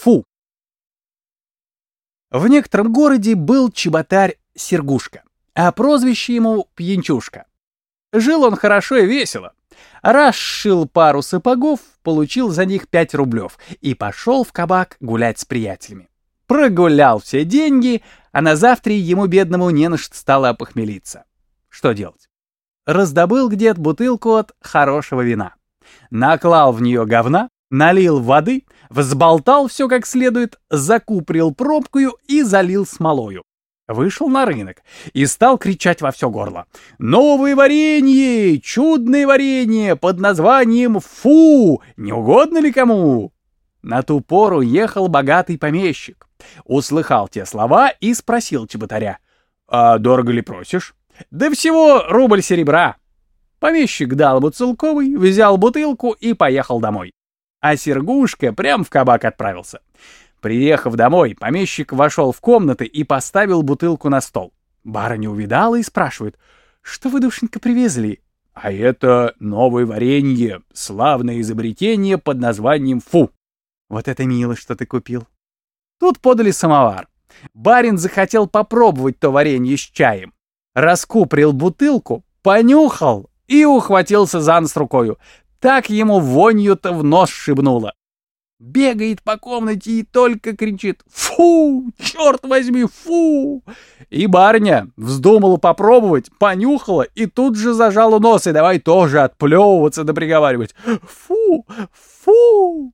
Фу. В некотором городе был чеботарь Сергушка, а прозвище ему Пьянчушка. Жил он хорошо и весело. Раз шил пару сапогов, получил за них пять рублев и пошел в кабак гулять с приятелями. Прогулял все деньги, а на завтра ему, бедному, не на что стало опохмелиться. Что делать? Раздобыл где-то бутылку от хорошего вина. Наклал в нее говна, налил воды, взболтал все как следует, закуприл пробкою и залил смолою. Вышел на рынок и стал кричать во все горло. «Новое варенье! Чудное варенье под названием «Фу!» Не угодно ли кому?» На ту пору ехал богатый помещик. Услыхал те слова и спросил чеботаря. «А дорого ли просишь?» «Да всего рубль серебра». Помещик дал ему целковый, взял бутылку и поехал домой. А Сергушка прям в кабак отправился. Приехав домой, помещик вошел в комнаты и поставил бутылку на стол. Барыня увидала и спрашивает, «Что вы, душенька, привезли?» «А это новое варенье, славное изобретение под названием «Фу». «Вот это мило, что ты купил». Тут подали самовар. Барин захотел попробовать то варенье с чаем. Раскуприл бутылку, понюхал и ухватился за нос рукою. Так ему вонью-то в нос шибнуло. Бегает по комнате и только кричит «Фу! Черт возьми, фу!» И барня вздумала попробовать, понюхала и тут же зажала нос и давай тоже отплевываться да приговаривать «Фу! Фу!»